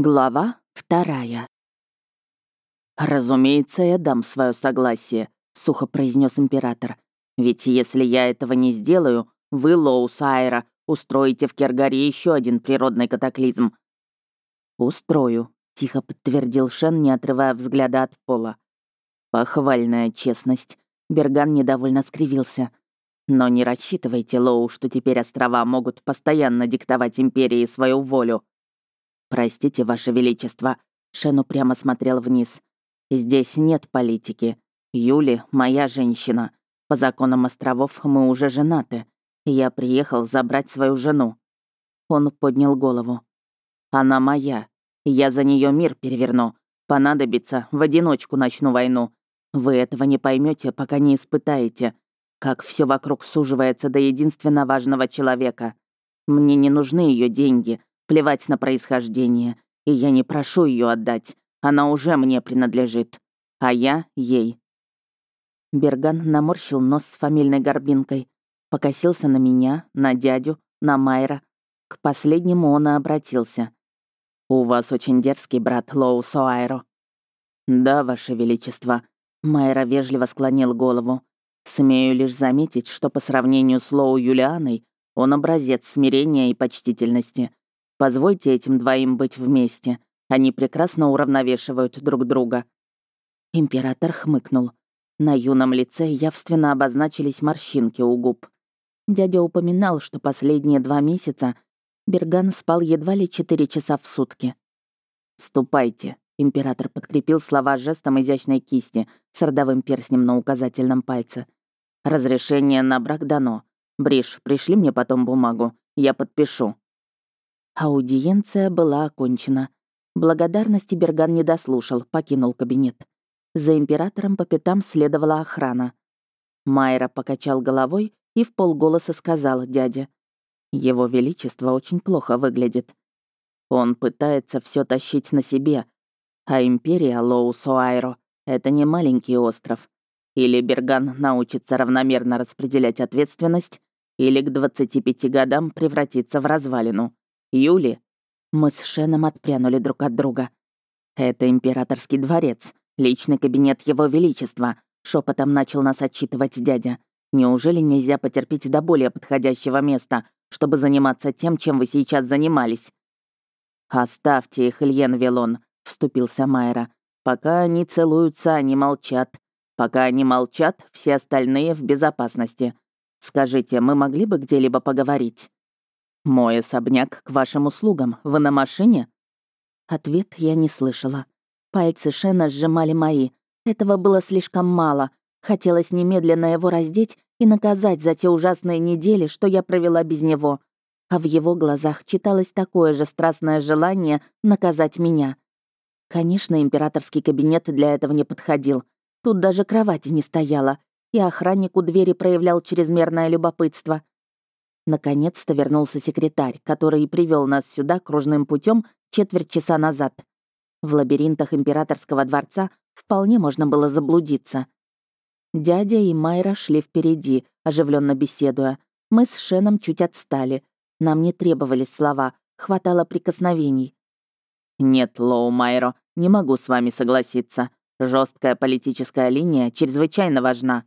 Глава вторая. «Разумеется, я дам свое согласие», — сухо произнес император. «Ведь если я этого не сделаю, вы, Лоус Айра, устроите в Кергаре еще один природный катаклизм». «Устрою», — тихо подтвердил Шен, не отрывая взгляда от пола. «Похвальная честность», — Берган недовольно скривился. «Но не рассчитывайте, Лоу, что теперь острова могут постоянно диктовать империи свою волю. «Простите, Ваше Величество», — Шен упрямо смотрел вниз. «Здесь нет политики. Юли — моя женщина. По законам островов мы уже женаты. Я приехал забрать свою жену». Он поднял голову. «Она моя. Я за нее мир переверну. Понадобится, в одиночку начну войну. Вы этого не поймете, пока не испытаете, как все вокруг суживается до единственно важного человека. Мне не нужны ее деньги, Плевать на происхождение, и я не прошу ее отдать. Она уже мне принадлежит, а я — ей». Берган наморщил нос с фамильной горбинкой, покосился на меня, на дядю, на Майра. К последнему он и обратился. «У вас очень дерзкий брат Лоу Соайро». «Да, ваше величество», — Майра вежливо склонил голову. «Смею лишь заметить, что по сравнению с Лоу Юлианой он образец смирения и почтительности. Позвольте этим двоим быть вместе. Они прекрасно уравновешивают друг друга». Император хмыкнул. На юном лице явственно обозначились морщинки у губ. Дядя упоминал, что последние два месяца Берган спал едва ли четыре часа в сутки. «Ступайте», — император подкрепил слова жестом изящной кисти с родовым перстнем на указательном пальце. «Разрешение на брак дано. Бриш, пришли мне потом бумагу. Я подпишу». Аудиенция была окончена. Благодарности Берган не дослушал, покинул кабинет. За императором по пятам следовала охрана. Майра покачал головой и в полголоса сказал дяде. «Его Величество очень плохо выглядит. Он пытается все тащить на себе, а империя Лоу-Суайро — это не маленький остров. Или Берган научится равномерно распределять ответственность, или к 25 годам превратится в развалину. Юли. Мы с Шеном отпрянули друг от друга. Это императорский дворец, личный кабинет его величества, шепотом начал нас отчитывать дядя. Неужели нельзя потерпеть до более подходящего места, чтобы заниматься тем, чем вы сейчас занимались? «Оставьте их, Ильен Велон», — вступился Майра. «Пока они целуются, они молчат. Пока они молчат, все остальные в безопасности. Скажите, мы могли бы где-либо поговорить?» «Мой особняк к вашим услугам. Вы на машине?» Ответ я не слышала. Пальцы Шена сжимали мои. Этого было слишком мало. Хотелось немедленно его раздеть и наказать за те ужасные недели, что я провела без него. А в его глазах читалось такое же страстное желание наказать меня. Конечно, императорский кабинет для этого не подходил. Тут даже кровати не стояла, и охранник у двери проявлял чрезмерное любопытство. Наконец-то вернулся секретарь, который привел нас сюда кружным путем четверть часа назад. В лабиринтах императорского дворца вполне можно было заблудиться. Дядя и Майра шли впереди, оживленно беседуя. Мы с Шеном чуть отстали. Нам не требовались слова, хватало прикосновений. «Нет, Лоу Майро, не могу с вами согласиться. Жесткая политическая линия чрезвычайно важна».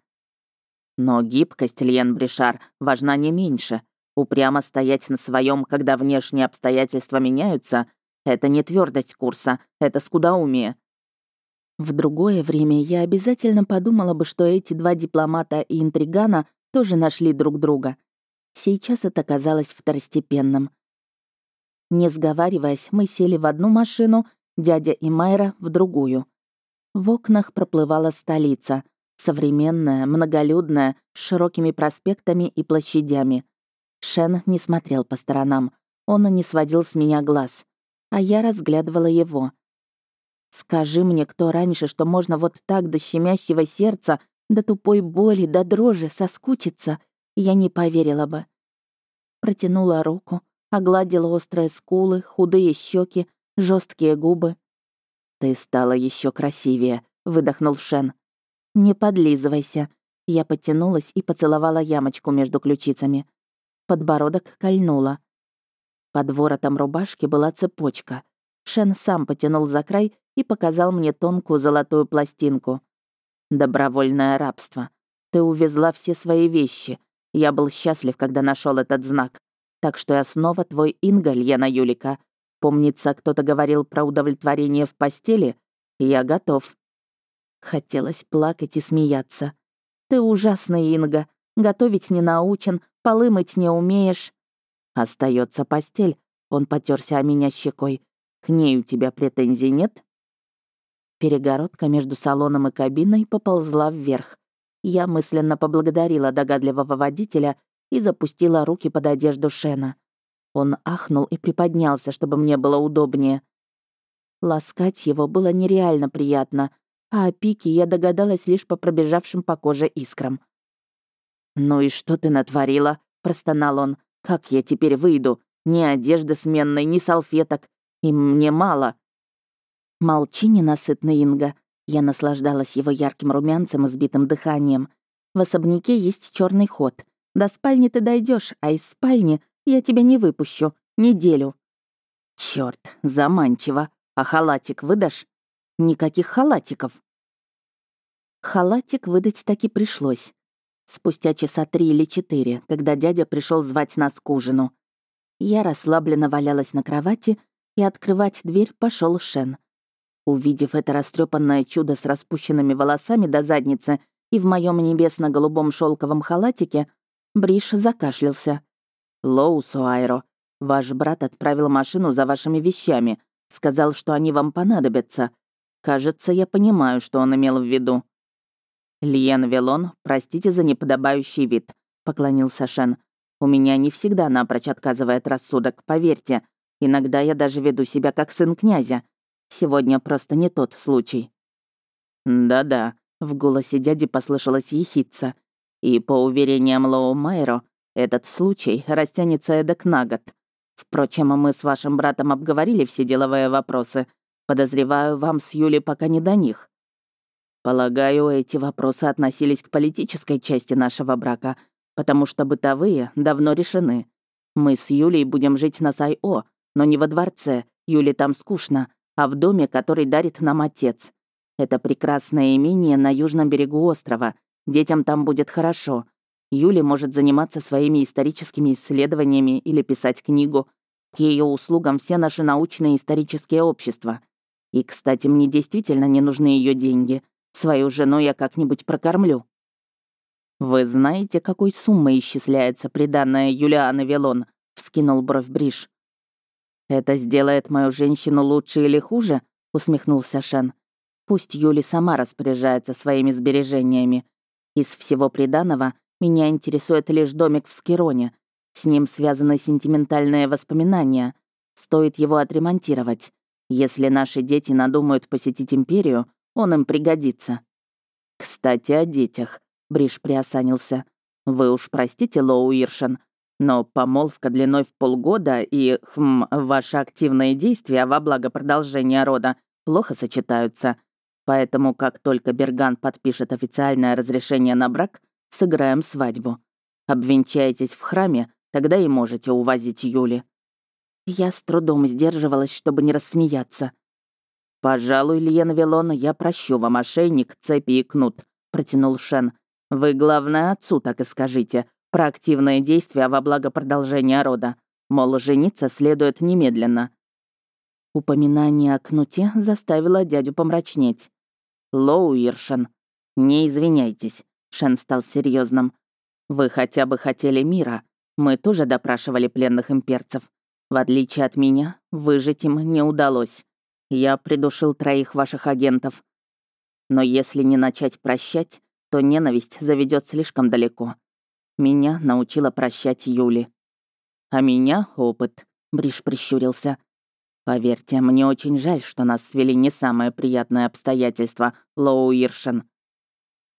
Но гибкость, Льен Бришар, важна не меньше. Упрямо стоять на своем, когда внешние обстоятельства меняются, это не твердость курса, это скудоумие. В другое время я обязательно подумала бы, что эти два дипломата и интригана тоже нашли друг друга. Сейчас это казалось второстепенным. Не сговариваясь, мы сели в одну машину, дядя и Майра — в другую. В окнах проплывала столица, современная, многолюдная, с широкими проспектами и площадями. Шен не смотрел по сторонам. Он не сводил с меня глаз. А я разглядывала его. «Скажи мне, кто раньше, что можно вот так до щемящего сердца, до тупой боли, до дрожи соскучиться, я не поверила бы». Протянула руку, огладила острые скулы, худые щеки, жесткие губы. «Ты стала еще красивее», — выдохнул Шен. «Не подлизывайся». Я подтянулась и поцеловала ямочку между ключицами. Подбородок кольнуло. Под воротом рубашки была цепочка. Шен сам потянул за край и показал мне тонкую золотую пластинку. «Добровольное рабство. Ты увезла все свои вещи. Я был счастлив, когда нашел этот знак. Так что я снова твой Инга, Льена Юлика. Помнится, кто-то говорил про удовлетворение в постели? Я готов». Хотелось плакать и смеяться. «Ты ужасный, Инга. Готовить не научен, полы мыть не умеешь». Остается постель. Он потерся о меня щекой. К ней у тебя претензий нет? Перегородка между салоном и кабиной поползла вверх. Я мысленно поблагодарила догадливого водителя и запустила руки под одежду Шена. Он ахнул и приподнялся, чтобы мне было удобнее. Ласкать его было нереально приятно, а о пике я догадалась лишь по пробежавшим по коже искрам. «Ну и что ты натворила?» — простонал он. «Как я теперь выйду? Ни одежды сменной, ни салфеток. И мне мало». «Молчи, ненасытный Инга». Я наслаждалась его ярким румянцем и сбитым дыханием. «В особняке есть черный ход. До спальни ты дойдешь, а из спальни я тебя не выпущу. Неделю». Черт, заманчиво. А халатик выдашь? Никаких халатиков. Халатик выдать таки пришлось. Спустя часа три или четыре, когда дядя пришел звать нас к ужину. Я расслабленно валялась на кровати, и открывать дверь пошел Шен. Увидев это растрепанное чудо с распущенными волосами до задницы и в моем небесно-голубом шелковом халатике, Бриш закашлялся. «Лоу, Суайро, ваш брат отправил машину за вашими вещами. Сказал, что они вам понадобятся. Кажется, я понимаю, что он имел в виду». «Лиен Велон, простите за неподобающий вид», — поклонился Шен. «У меня не всегда напрочь отказывает рассудок, поверьте. Иногда я даже веду себя как сын князя. Сегодня просто не тот случай». «Да-да», — в голосе дяди послышалось ехидца. «И по уверениям Лоу Майро, этот случай растянется эдак на год. Впрочем, мы с вашим братом обговорили все деловые вопросы. Подозреваю, вам с Юлей пока не до них. Полагаю, эти вопросы относились к политической части нашего брака, потому что бытовые давно решены. Мы с Юлей будем жить на Сайо, но не во дворце, Юле там скучно, а в доме, который дарит нам отец. Это прекрасное имение на южном берегу острова. Детям там будет хорошо. Юля может заниматься своими историческими исследованиями или писать книгу. К ее услугам все наши научные исторические общества. И, кстати, мне действительно не нужны ее деньги. Свою жену я как-нибудь прокормлю. «Вы знаете, какой суммой исчисляется приданная Юлиана Велон?» — вскинул бровь Бриш. «Это сделает мою женщину лучше или хуже?» — усмехнулся Шен. «Пусть Юли сама распоряжается своими сбережениями. Из всего приданого меня интересует лишь домик в Скироне. С ним связаны сентиментальные воспоминания. Стоит его отремонтировать. Если наши дети надумают посетить Империю, он им пригодится. Кстати, о детях. Бриш приосанился. Вы уж простите, Лоу Иршен, но помолвка длиной в полгода и, хм, ваши активные действия во благо продолжения рода плохо сочетаются. Поэтому, как только Берган подпишет официальное разрешение на брак, Сыграем свадьбу. Обвенчаетесь в храме, тогда и можете увозить Юли». Я с трудом сдерживалась, чтобы не рассмеяться. «Пожалуй, Лиен Вилон, я прощу вам ошейник, цепи и кнут», — протянул Шен. «Вы, главное, отцу так и скажите, про активные действия во благо продолжения рода. Мол, жениться следует немедленно». Упоминание о кнуте заставило дядю помрачнеть. «Лоу Иршен, не извиняйтесь. Шен стал серьезным. «Вы хотя бы хотели мира. Мы тоже допрашивали пленных имперцев. В отличие от меня, выжить им не удалось. Я придушил троих ваших агентов. Но если не начать прощать, то ненависть заведет слишком далеко. Меня научила прощать Юли. А меня — опыт», — Бриш прищурился. «Поверьте, мне очень жаль, что нас свели не самое приятное обстоятельство, Лоу Иршен.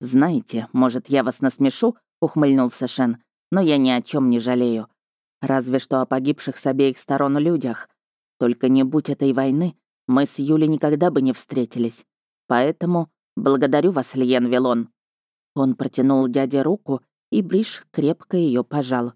«Знаете, может, я вас насмешу?» — ухмыльнулся Шен. «Но я ни о чем не жалею. Разве что о погибших с обеих сторон людях. Только не будь этой войны, мы с Юлей никогда бы не встретились. Поэтому благодарю вас, Лиен Вилон». Он протянул дяде руку, и Бриш крепко ее пожал.